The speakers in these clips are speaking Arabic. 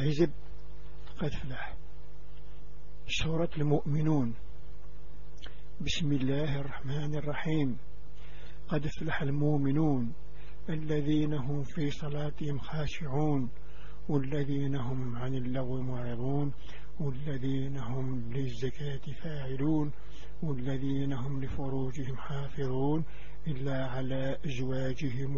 حزب قد فلح سورة المؤمنون. بسم الله الرحمن الرحيم. قد فلح المؤمنون الذين هم في صلاتهم خاشعون والذين هم عن اللغو معرضون والذين هم للزكاة فاعلون والذين هم لفروجهم حافظون إلا على أزواجهم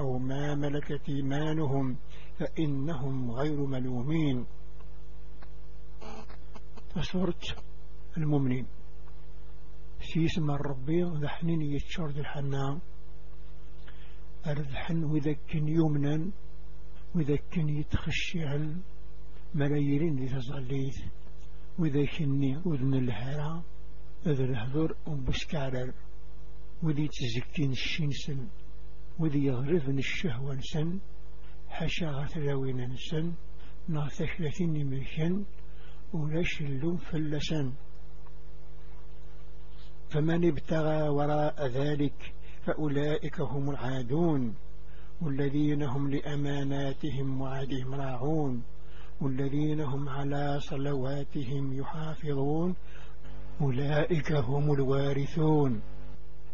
أو ما ملكت إيمانهم فإنهم غير ملومين. فصورت المؤمنين. في اسم الربي ذحنين يتشرد الحنام أرذحن وذكن يمنا وذكن يتخشعا ملايين تظليث وذكني أذن الهرى أذن الهذر أمبسكارر وذي تزكين الشنسن وذي يغرفن الشهوة نسن حشا غثلاوين نسن نغثكلتين نميشن ولاش اللوم فلسن. فمن ابتغى وراء ذلك فأولئك هم العادون والذين هم لأماناتهم وعدهم راعون والذين هم على صلواتهم يحافظون أولئك هم الوارثون.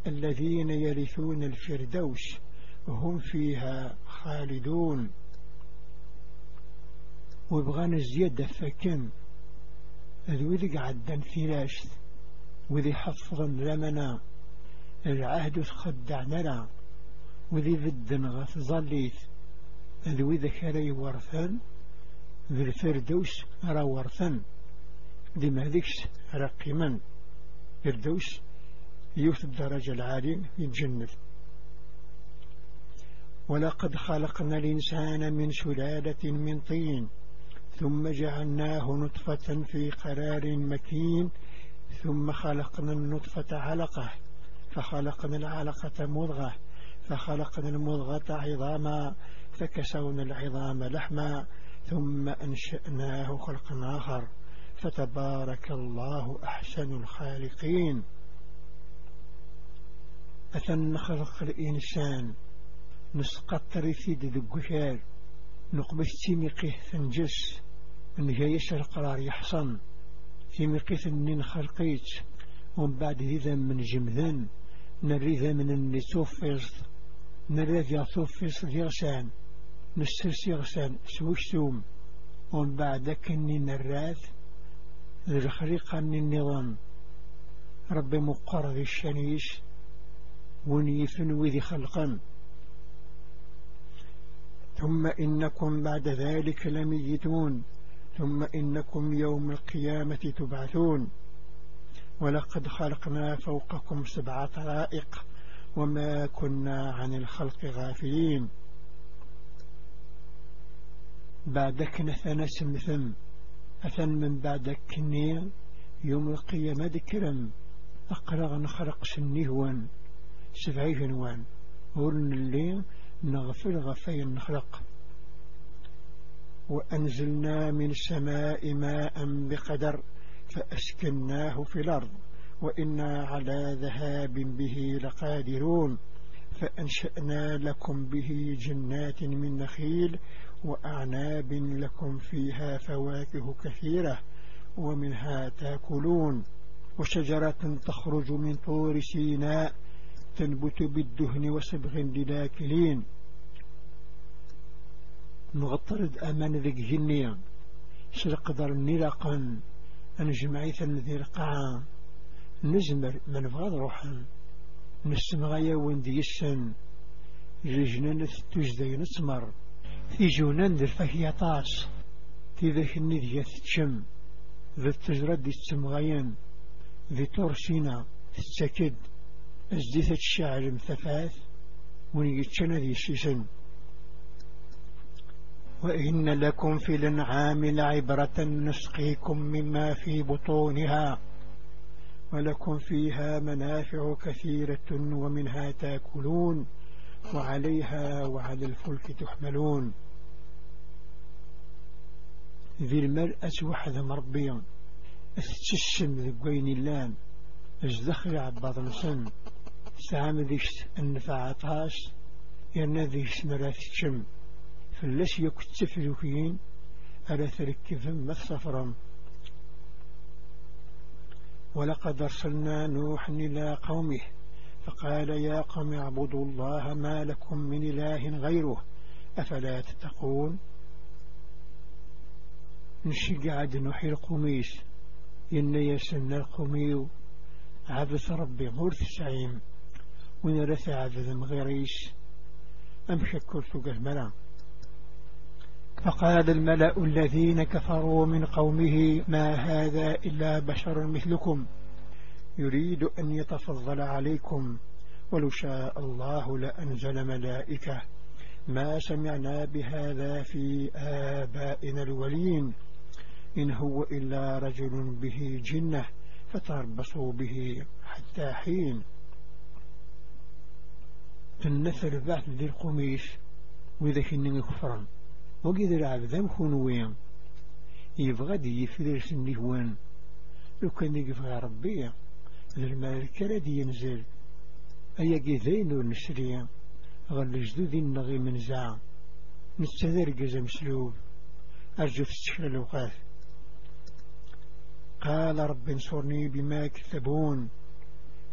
الذين يرثون الفردوس وهم فيها خالدون. وبغانا الزيادة فكم ذو ذي عدن ثلاث وذي حفظا لمنا العهد تخدعنا لا وذي ذدن غث ظليت ذو ذكري ورثا ذي الفردوس را ورثا ذي مهذكس رقما فردوس يوث الدرجة العالية في الجنة. ولقد خلقنا الإنسان من سلالة من طين ثم جعلناه نطفة في قرار مكين ثم خلقنا النطفة علقة فخلقنا العلقة مضغة فخلقنا المضغة عظاما فكسونا العظام لحما ثم أنشأناه خلقا آخر. فتبارك الله أحسن الخالقين. أثن خلق الإنسان. نسقط ثيد ذقشار نقبش تيمقه ثنجس نجايش القرار يحصن. تيمقه ثنين خلقيت ومن بعد ذا من جمذن. نريد من النتوفيز نريد يطوفيز ديغسان نسترسي غسان. سوش ثوم ومن بعد كني نراد ذي الخريقة من النظام ربي مقر ذي الشنيش ونيفن وذي خلقا ثم إنكم بعد ذلك لميتون ثم إنكم يوم القيامة تبعثون. ولقد خلقنا فوقكم سبع طرائق وما كنا عن الخلق غافلين. بعدك نثنا سمثم أثن من بعدك كنيا يوم القيامة ذكرم أقرغ نخرق سنهوان سبعي جنوان ورن اللي نغفر غفي نخرق وأنزلنا من السماء ماء بقدر فأسكناه في الأرض. وإنا على ذهاب به لقادرون. فأنشأنا لكم به جنات من نخيل وأعناب لكم فيها فواكه كثيرة ومنها تأكلون. وشجرة تخرج من طور سيناء تنبت بالدهن وسبغ للاكلين نغطرد أمان ذيك جنيا سلقدر نلقا أنجمعيثا ذي القاعة نزمر من فغض روحا. نسمغايا وندي السن جنان تجدي نسمر. في جونان ذي الفهي طاس. في ذاك الندية تشم ذي التجرد السمغيان ذي تورسينا تتكد ازديثة الشعر مثفاث ونيتشنا ذي الشيسن وإن لكم في الأنعام لعبرة نسقيكم مما في بطونها ولكم فيها منافع كثيرة ومنها تأكلون وعليها وعلى الفلك تحملون. ذي المرأة وحد مربيا أستشم ذقوين اللان ازدخل عباد نسن سعام ذيش النفعاتاس يرنا ذيش مرات الشم فلاش يكتف ذكين ألا ما السفرا ولقد أرسلنا نوحا إلى قومه فقال يا قوم اعبدوا الله ما لكم من إله غيره أفلا تتقون؟ نشي قاعد نحي القميس إن يسن القميو عبث ربي غرث سعيم ونرث عبث مغيريس أم شكرت قهملا فقال الملأ الذين كفروا من قومه ما هذا إلا بشر مثلكم يريد أن يتفضل عليكم ولو شاء الله لأنزل ملائكة. ما سمعنا بهذا في آبائنا الولين إن هو إلا رجل به جنة فتربصوا به حتى حين النثر بعد ذي القميش وإذا كنني كفرا وقيد العبد مكون وين؟ يبغى دي يفرش النهوان لو كان يقفى ربي الملكة الذي ينزل. أي قيذين ونسريا غل جدود النغي من زعم نستذر قزم سلوب أرجو تستشكل الأوقات. قال رب انصرني بما كذبون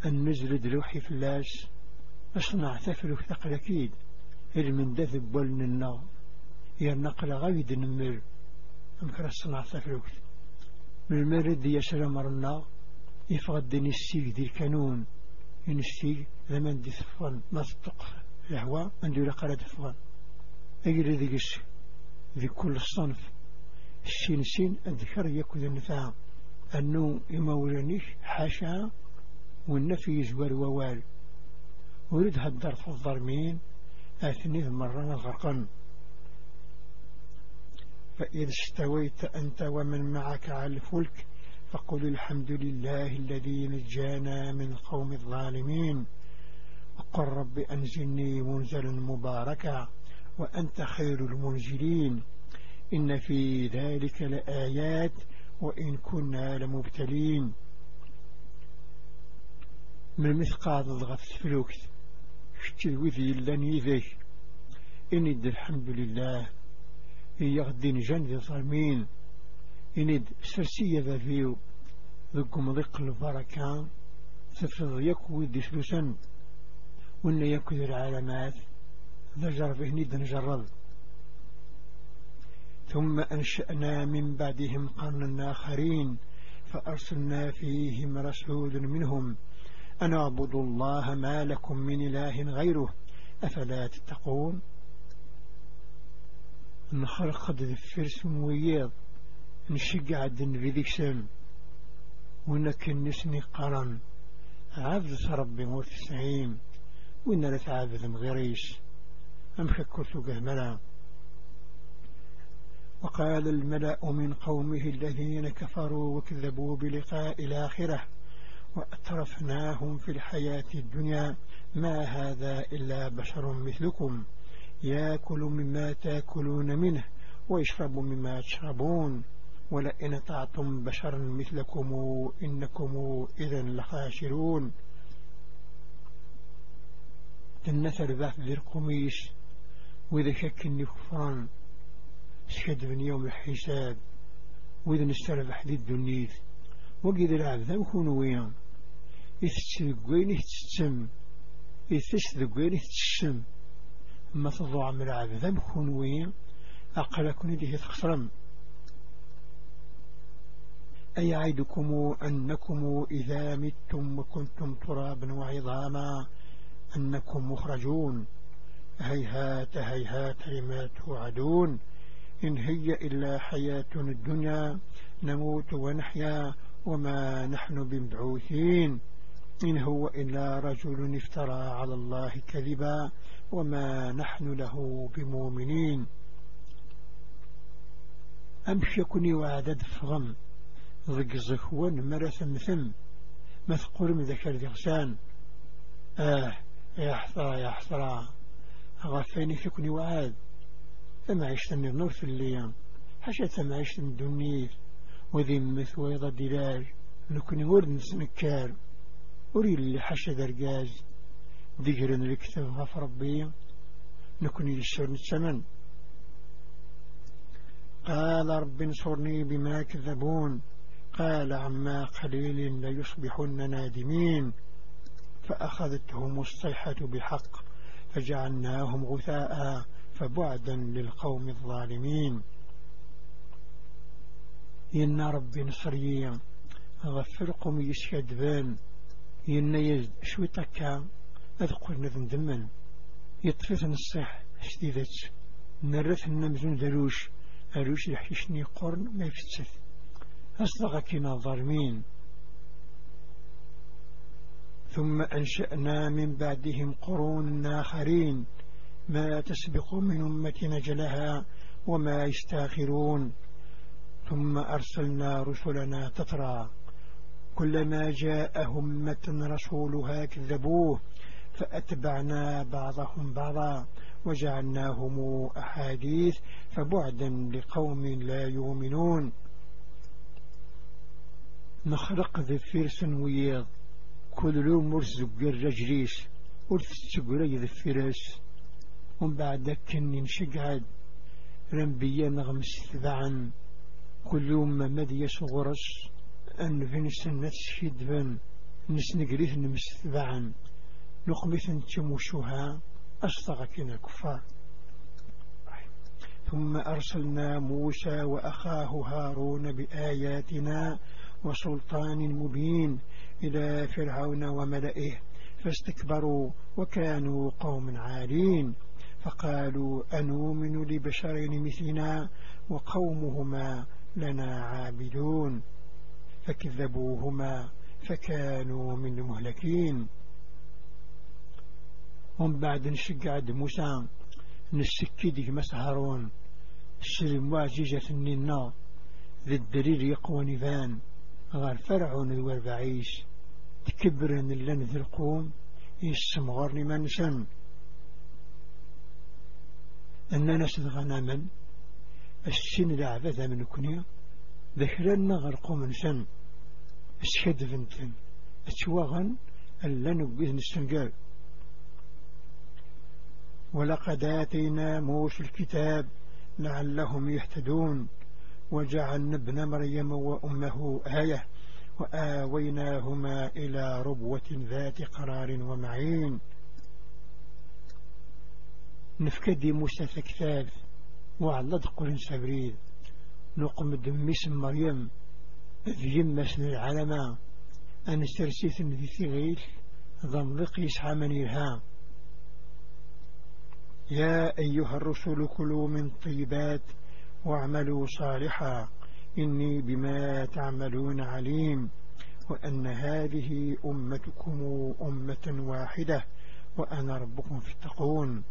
يشكدبان النزل دلوحي فلاس أصنع تفلك ثقل أكيد. ولن النار يا النقل غايد نمر أمكر الصنع تفلك من المرد يسلم النار يفغدني السيق دي الكانون إن السيق لمن دي ثفان نصدق الهواء عنده لقرة ثفان أجل ذي قش ذي كل صنف. السين سين الذكر يكون النفاع أنه يمولنيش حاشا والنفي يزور ووال. ورد هدر في الظرمين أثني مرة غرقا. فإذا استويت أنت ومن معك على الفلك فقل الحمد لله الذي نجانا من قوم الظالمين. وقل رب أنزلني منزلا مباركا وأنت خير المنزلين. إن في ذلك لآيات وإن كنا لمبتلين. من مثقال الغفت فلوكت شتي وذي لن ذيك إند الحمد لله. هي غدين جند ظالمين إند سرسية ذا فيو ذكم ضيق البركة. تفرض يكو ذي سلوسا وإن يكو ذي العالمات ذا جرب ند نجرد. ثم أنشأنا من بعدهم قرنا آخرين. فأرسلنا فيهم رسول منهم. أن اعبدوا الله ما لكم من إله غيره. أفلا تتقون؟ نخرق الفرس وياض نشقع الدن في ذيك سم ونكنسني قرن عبد ربي موت السعيم وإن لا تعبد مغيريش أم شكرت قهملا وقال الملأ من قومه الذين كفروا وكذبوا بلقاء الآخرة. وأترفناهم في الحياة الدنيا ما هذا إلا بشر مثلكم. يأكل مما تأكلون منه ويشرب مما تشربون. ولئن طعتم بشرا مثلكم إنكم إذا لخاشرون تنثر ذات ذي القميش وإذا شك كفران شد من يوم الحساب وإذا نستلف حديد الدنيث وقيد العبد يكون وين يتسلقين يتسم يتسلقين يتسم ما تضوع من العبد يكون وين؟ أقل كن يديه تخسرم أي عيدكم أنكم إذا متم وكنتم ترابا وعظاما أنكم مخرجون. هيهات هيهات لما توعدون. إن هي إلا حياتنا الدنيا نموت ونحيا وما نحن بمبعوثين. إن هو إلا رجل افترى على الله كذبا وما نحن له بمؤمنين. أمشي كوني وعدد فغم ضق الزخوان مرة ثم ما تقول من ذكر ذغسان. آه يا حصرا يا حصرا أغفيني فيكني وعاد. ثم عشت من النور في الليام حشا ثم عشت من الدنيا وذي مثويضة دلاج نكوني ورد نسنكار أريد اللي حشا درقاز ذكرن الكتاب غف ربي نكوني للشر نتسمن قال رب انصرني بما كذبون قال عما قليل ليصبحن نادمين. فأخذتهم الصيحة بحق فجعلناهم غثاء فبعدا للقوم الظالمين. إن ربي نصري غفر قوم يسكدبان إن يزد شوي تكا أذقر نذن دمن. يطفث الصح شديدت. نرث النمزون دروش. أروش يحيشني قرن ما يفتث. أصدقكنا الظالمين ثم أنشأنا من بعدهم قرون آخرين. ما تسبق من أمة نجلها وما يستاخرون. ثم أرسلنا رسلنا تترى. كلما جاء أمة رسولها كذبوه فأتبعنا بعضهم بعضا وجعلناهم أحاديث فبعدا لقوم لا يؤمنون. نخرق ذي فيرس وياض كل يوم مرزق الرجليس ورث السقري ذي فيرس ومن بعد كني نشقعد رنبيا نغمس ثبعا كل يوم مدي صغرس. أن بن نسنقريث نمس ثبعا نقمث تموشها أصدقكنا الكفار ثم أرسلنا موسى وأخاه هارون بآياتنا وسلطان مبين إلى فرعون وملئه فاستكبروا وكانوا قوم عالين. فقالوا أنؤمن لبشرين مثلنا وقومهما لنا عابدون. فكذبوهما فكانوا من المهلكين. ومن بعد نشقعد موسى نسكي مسهرون السلم واججة الننا ذي الدليل يقوى نفان غير فرعون الوربعيش تكبرن اللن ذي القوم يسمغرني منسن أننا سدغنا السن لعبة من كنيا ذكرنا غرقو منسن اسكد فنتن اتواغن اللن بإذن السنقال ولقد آتينا موسى الكتاب لعلهم يهتدون. وجعلنا ابن مريم وأمه آية. وآويناهما إلى ربوة ذات قرار ومعين. نفكدي موسى ثكثاث وعلى قرن سبريد. نقم دميس مريم. ذي يمسن العلماء أن استرسيث ذي ثغيل ضملق يسعى من إرهام يا أيها الرسل كلوا من طيبات واعملوا صالحا. إني بما تعملون عليم. وأن هذه أمتكم أمة واحدة. وأنا ربكم فاتقون.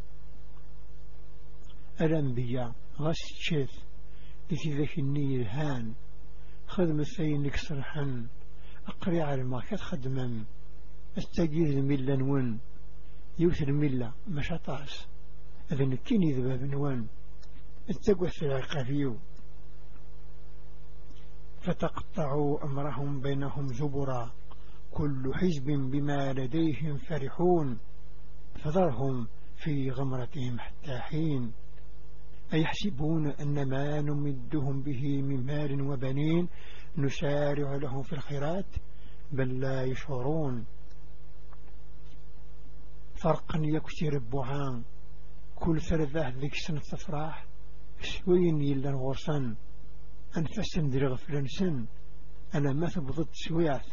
الأنبياء لكي ذاك النير هان خدم الثين لك صرحا أقري على ما خدما استجيز الملة نون يوث الملة مش أطاس إذن كيني ذباب نون اتقوا في العقافيو فتقطعوا أمرهم بينهم زبرا. كل حزب بما لديهم فرحون. فذرهم في غمرتهم حتى حين. أيحسبون أن ما نمدهم به من مال وبنين نسارع لهم في الخيرات؟ بل لا يشعرون. فرقا يكسر البعان كل ثلاثة ذيك سنة تفراح سوين يلا غرسان أنفسن درغ فرنسن أنا ما ثبضت سويات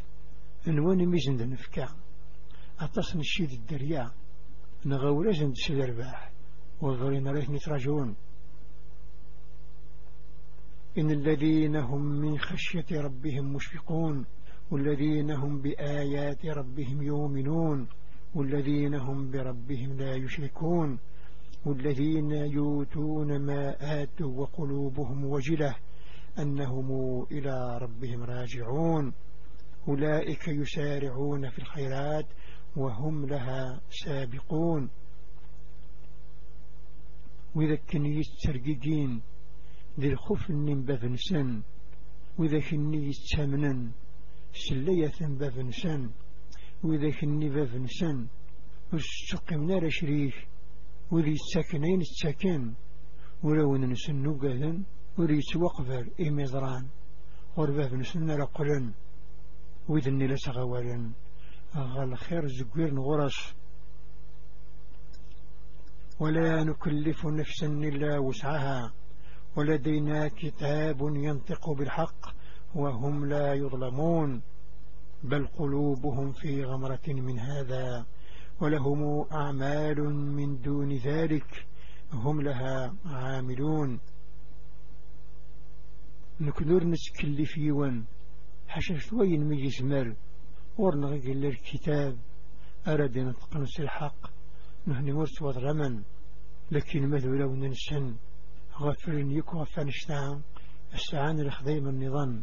أنواني ميزن دنفكا أتصن الشيد الدريا. نغورزن دسل الرباح وغرين ريث نتراجون إن الذين هم من خشية ربهم مشفقون والذين هم بآيات ربهم يؤمنون والذين هم بربهم لا يشركون والذين يؤتون ما آتوا وقلوبهم وجلة أنهم إلى ربهم راجعون. أولئك يسارعون في الخيرات وهم لها سابقون. وإذا كني يسترققين ذي الخف من بفنسن وإذا كني يستمنن سلية بفنسن وإذا كني بفنسن واستقمنا لشريك وذي الساكنين الساكن ولو ننسن نقذن وذي سوقفر إميزران غربة بنسن لقلن وإذن لسغوالا غال خير زقير نغرس ولا نكلف نفسا إلا وسعها. ولدينا كتاب ينطق بالحق وهم لا يظلمون بل قلوبهم في غمرة من هذا ولهم أعمال من دون ذلك هم لها عاملون. نكدر نسكلف يوان حشا شوين ميزمر ورنغي الكتاب أراد نتقنس الحق نهني ورس وضرمن لكن ماذا لو ننسن؟ غفر يكو فنشتعن السعان الخديم النظام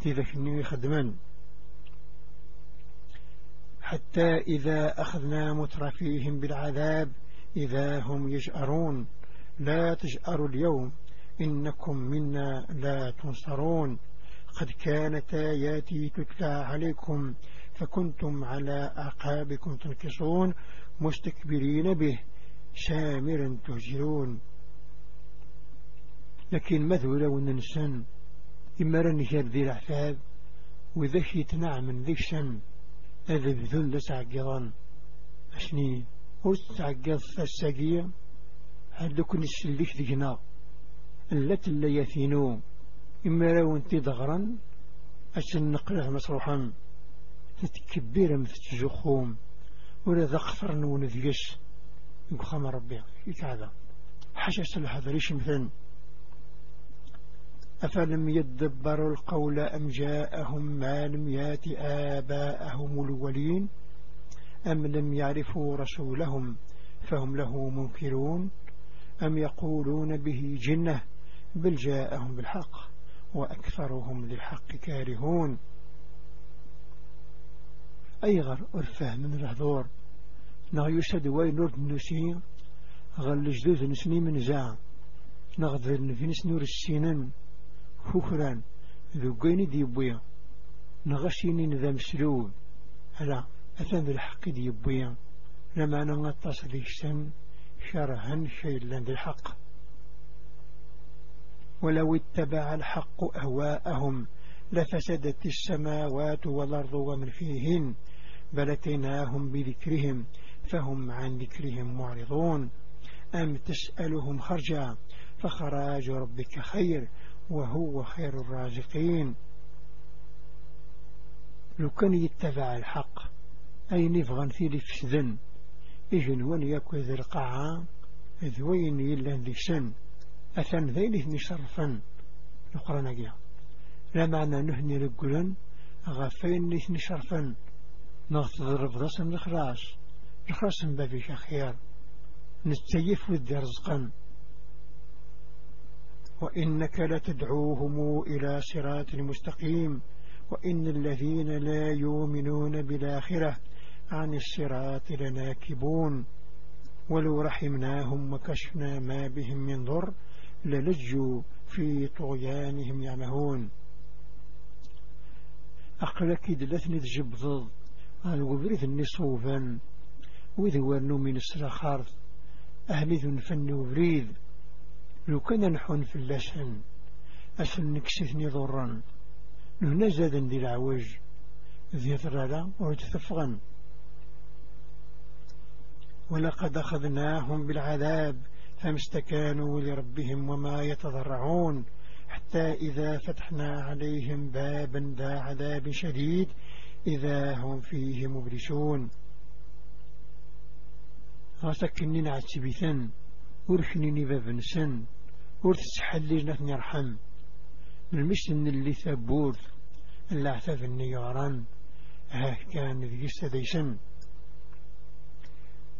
تذكرني النيو خدمان حتى إذا أخذنا مترفيهم بالعذاب إذا هم يجأرون لا تجأروا اليوم إنكم منا لا تنصرون. قد كانت آياتي تتلى عليكم فكنتم على أعقابكم تنكصون مستكبرين به سامرا تهجرون لكن مذولة وننسان إما رنكر ذي العفاب وذكي تنعم ذي الشن هذا بذل لسعقضان أشني؟ ورس تعقض فالساقية هذا كن السلك ذينا التي اللي يثينو إما أنت ضغرا أشن نقله مسروحا تتكبير مثل ولا ذخفر نون ذيش يقخم ربي يكعذا حشش هذا ليش مثلا؟ أفلم يدبروا القول أم جاءهم ما لم يات آباءهم الولين أم لم يعرفوا رسولهم فهم له منكرون أم يقولون به جنة بل جاءهم بالحق وأكثرهم للحق كارهون أيغر أرفه من الهذور نغيشد وين نورد نسي غل جدود نسني من زع نغذر نفنس نور السنن فكران ذقين ديبويا نغشيني نذا مسلوب. هلا أثن الحق ديبويا لما نغطس ذيشتن شرها شيء لن ذي الحق. ولو اتبع الحق أهواءهم لفسدت السماوات والأرض ومن فيهن. بلتناهم بذكرهم فهم عن ذكرهم معرضون. أم تسألهم خرجا فخراج ربك خير. وهو خير الرازقين. لو كان يتبع الحق. أي نفغن في لفسدن إجن ون يكو ذي القاعة ذوين يلا ذي سن أثن ذينه نشرفا نقرنا جيا لا معنى نهني رجلا غفين نثني شرفا نغتضرب ضسم الخلاص. الخلاص بابي خير نتيف ودي رزقا وإنك لتدعوهم إلى صراط مستقيم. وإن الذين لا يؤمنون بالآخرة عن الصراط لناكبون. ولو رحمناهم وكشفنا ما بهم من ضر للجوا في طغيانهم يعمهون. أقلك دلتني ضد الوبريث النصوفا وذوانو من السرخارث أهلي ذو نفن وبريد لو كان نحون في اللسن أسن نكسثني ضرا نهنا زادا دي العواج ذي ثرالا ويتثفغا ولقد أخذناهم بالعذاب فمستكانوا لربهم وما يتضرعون. حتى إذا فتحنا عليهم بابا ذا عذاب شديد إذا هم فيه مبلسون. غسكني نعتبثا وركنيني باب نسن ور نثني يرحم المسن اللي ثبور العثاف النياران ها كان ذي سديسن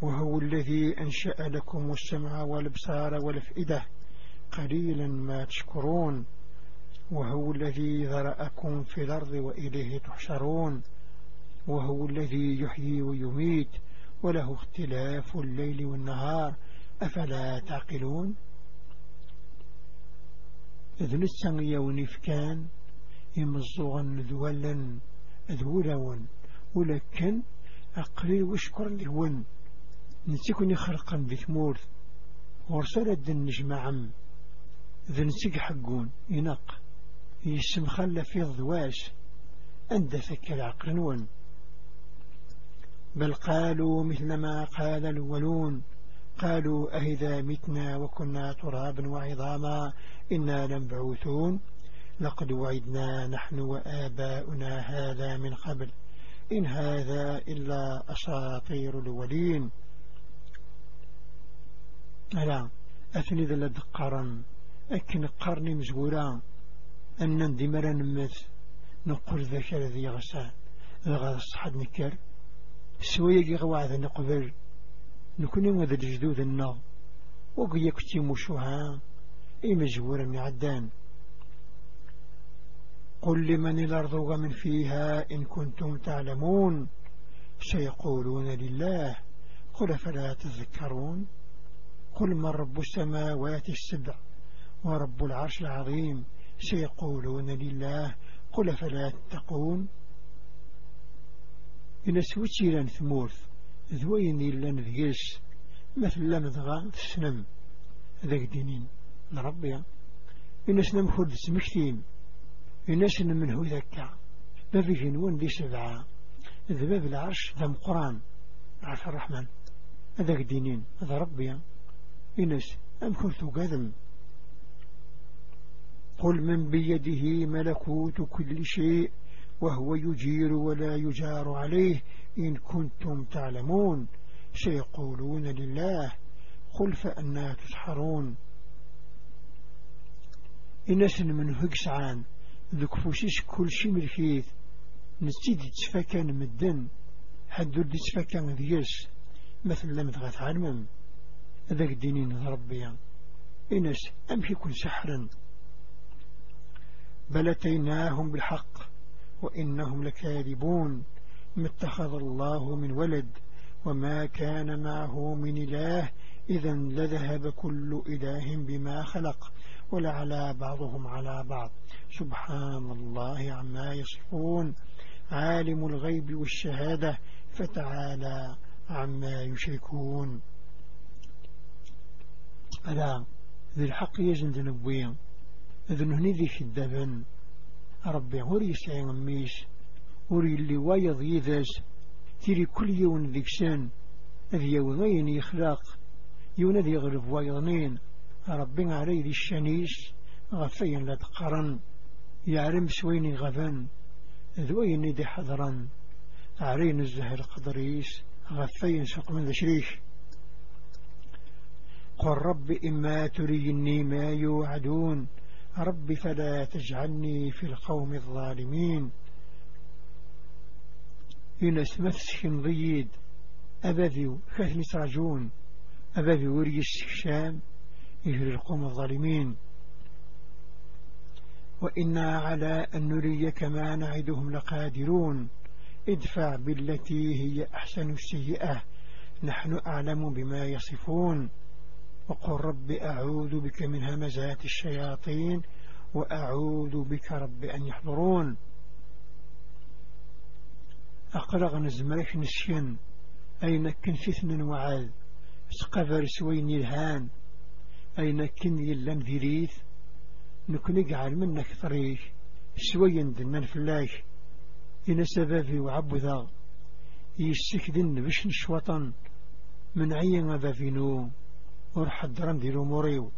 وهو الذي أنشأ لكم السمع والابصار والافئدة قليلا ما تشكرون وهو الذي ذرأكم في الأرض وإليه تحشرون وهو الذي يحيي ويميت وله اختلاف الليل والنهار أفلا تعقلون؟ إذن السنغي ونفكان يمزغا ذولا ذولون ولكن أقليل وشكر لهون. نسيكني خلقا بثمورث ورسالة النجمع ذا نسيك حقون ينق يسم خلى في الضواش أندى ثك العقل نون. بل قالوا مثل ما قال الأولون قالوا أهذا متنا وكنا ترابا وعظاما إنا لمبعوثون. لقد وعدنا نحن وآباؤنا هذا من قبل. إن هذا إلا أساطير الأولين ألا أثني ذا لدقارا أكن قرني مزورا أن ندمر نمت نقول ذاك الذي غسان. غا الصحد نكر. سوية غواذ نقبل. نكون وذا الجدود النار. وقيا كتي مشوها إي مجبورا معدان قل لمن الأرض ومن فيها إن كنتم تعلمون. سيقولون لله. قل فلا تذكرون؟ قل من رب السماوات السبع ورب العرش العظيم. سيقولون لله. قل فلا تتقون؟ إن سوتي لأن ثمورث. ذوين لأن ذيس مثل لأن ذغا تسنم ذاك دينين. لربيا إن سنم خلد سمكتين إن سنم منه ذكا ما في جنون دي سبعة ذباب العرش ذا قرآن عرش الرحمن. هذاك دينين. هذا ربيا إنس أم كنت قدم. قل من بيده ملكوت كل شيء وهو يجير ولا يجار عليه. إن كنتم تعلمون سيقولون لله قل فأنا تسحرون. إنس من هكسعان ذك فوشيش كل شيء ملكيث نستيد تفكان مدن حدو تفكان ذيس. مثل لم تغث علمم ذاك دينين ربيا إنس أمشي كل سحرا بل أتيناهم بالحق وإنهم لكاذبون. ما اتخذ الله من ولد وما كان معه من إله إذا لذهب كل إله بما خلق ولعلى بعضهم على بعض. سبحان الله عما يصفون. عالم الغيب والشهادة فتعالى عما يشركون. ألا ذي الحق يزن ذنبوين. إذن هني ذي الدبن ربي هوري يسعي ميش هوري اللي وايض يذاس تيري كل يوم ذيك سن ذي يوضين يخلق يون ذي غرب وايضنين ربي علي ذي الشنيس غفين لا تقرن يعرم سويني غفن ذوين ذي حضرا عرين الزهر قدريس غفين سق من ذي شريش قل رب إما تريني ما يوعدون رب فلا تجعلني في القوم الظالمين إن اسمثش ضيد أبذي كثم ترجون أبذي وري السكشام يهر القوم الظالمين. وإنا على أن نريك ما نعدهم لقادرون. ادفع بالتي هي أحسن السيئة. نحن أعلم بما يصفون. وقل رب أعوذ بك من همزات الشياطين. وأعوذ بك رب أن يحضرون. أقرغ نزمرك نسين أين كن فتن وعاد سقفر سوين الهان أين كن يلان ذريث؟ نكون يقعل منك طريق سوين دنان فلاش. إن سبابي وعبذا يستكدن بش نشوطا من عين أبافينو ورحضرا ديرو موريو.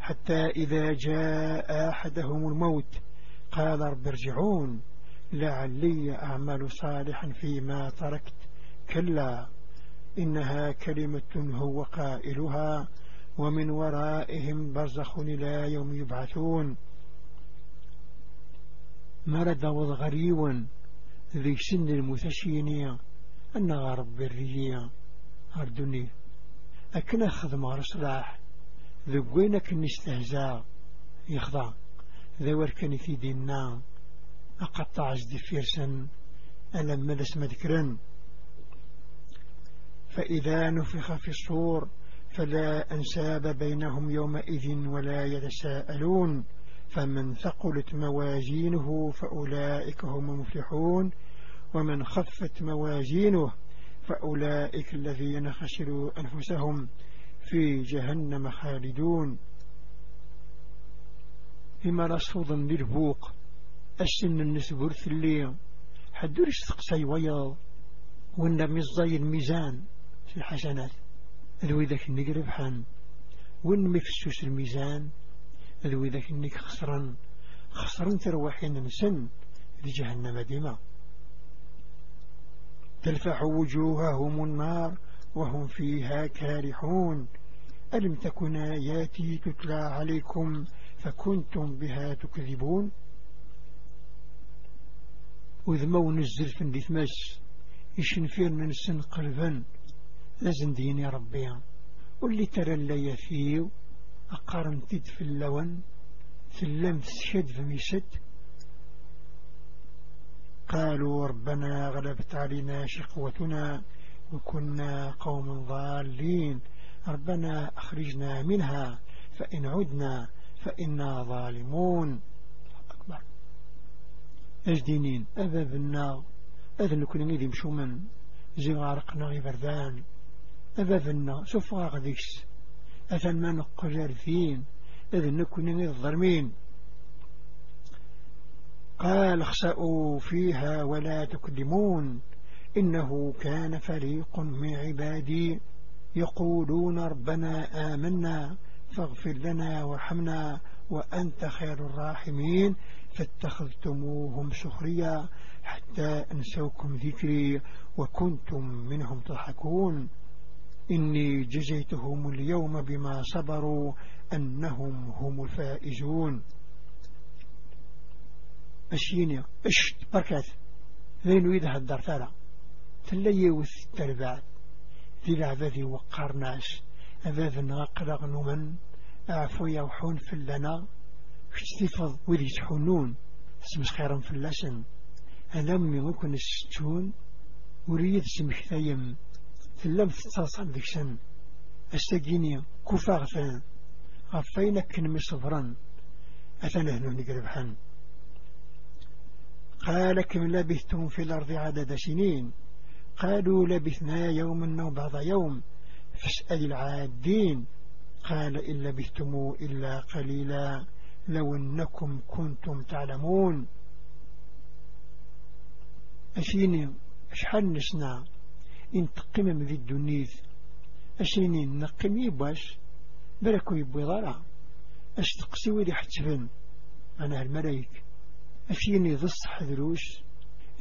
حتى إذا جاء أحدهم الموت قال رب ارجعون. لعلي أعمل صالحا فيما تركت. كلا إنها كلمة هو قائلها ومن ورائهم برزخ إلى يوم يبعثون. مرد وضغريوا ذي سن المتشينية أن غرب الرية أردني. أكن أخذ صلاح ذقوينك نستهزاء. يخضع ذا كان في ديننا أقطع جدي فيرسا ألم ملس مذكرا فإذا نفخ في الصور فلا أنساب بينهم يومئذ ولا يتساءلون. فمن ثقلت موازينه فأولئك هم المفلحون. ومن خفت موازينه فأولئك الذين خسروا أنفسهم في جهنم خالدون. إما رصودا للبوق السن النسبور الليل. حدور استقصي ويا وإن مزاي الميزان في الحسنات. ذوي ذاك النقرب حان وإن مفسوس الميزان. ذوي ذاك النك خسرا خسرا ترواحين نسن لجهنم ديما. تلفح وجوههم النار وهم فيها كارحون. ألم تكن آياتي تتلى عليكم فكنتم بها تكذبون؟ ما ونزل في ثماس يشنفير ننسن قلبا. لازم ديني ربي. واللي ترى اللي فيه أقارن تد في اللون تسشد في ميسد قالوا ربنا غلبت علينا شقوتنا وكنا قوم ضالين. ربنا أخرجنا منها فإن عدنا فإنا ظالمون. أجدينين. أباب النار أذن كنا نيدي مشومن زي غارقنا غيبردان أباب النار سوف غاديكس أثن ما نقجر فين أذن كنا نيدي الظرمين قال اخسأوا فيها ولا تكدمون إنه كان فريق من عبادي يقولون ربنا آمنا فاغفر لنا وارحمنا وأنت خير الراحمين. فاتخذتموهم سخريا حتى أنسوكم ذكري وكنتم منهم تضحكون. إني جزيتهم اليوم بما صبروا أنهم هم الفائزون. أشيني أشت بركات ذين يدها الدرتالة تلي يوث التربات ذي العبادي وقرناش. أباب نغقرغ نمن أعفو يوحون في اللنا. اكتفض وذي تحنون. اسمس خيرا في اللسن. ألم يكون الستون وريد سمك ثيم تلم تتصل سن أستقيني كفاغثا غفينك كنمي صبرا أثنى هنو نقرب حن. قال كم لبثتم في الأرض عدد سنين. قالوا لبثنا يوما أو بعض يوم. فاسأل العادين. قال إن لبثتموا إلا قليلا. لو أنكم كنتم تعلمون. أشيني أشحال نسنا إن تقيم من ذي الدنيث أشيني نقيم يباش بركو يبوي ضرع أش تقسي وذي حتفن أنا الملايك أشيني ضص حذروش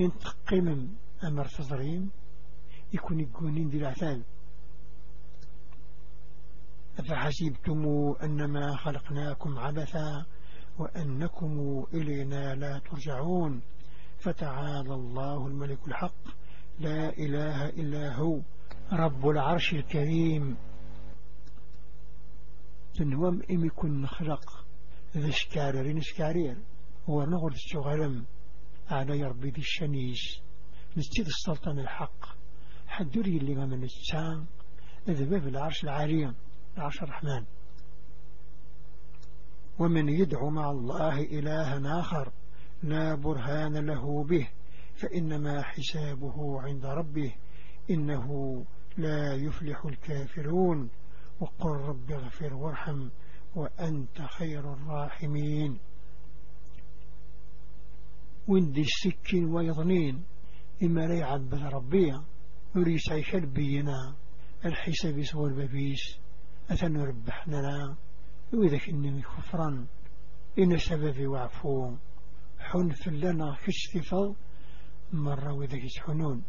إن تقيم أمر تضريم يكون يقونين ذي العثال أفحسبتم أنما خلقناكم عبثا وأنكم إلينا لا ترجعون. فتعالى الله الملك الحق. لا إله إلا هو. رب العرش الكريم. تنوم إم يكون نخلق ذا شكارين شكارير ونغل الشغلم على يربي ذي الشنيس نستيد السلطان الحق. حدوري اللي ما من السام إذا باب العرش العالي العرش الرحمن ومن يدعو مع الله إلها آخر لا برهان له به فإنما حسابه عند ربه إنه لا يفلح الكافرون. وقل رب اغفر وارحم وأنت خير الراحمين. وندي السكين ويضنين إما لا يعبد ربيا وريس عيش البينا الحساب يسوى البابيس. أثن ربحنا وإذا كنني كفرا إن سببي وعفو حنف لنا كشتفا مرة وإذا كتحنون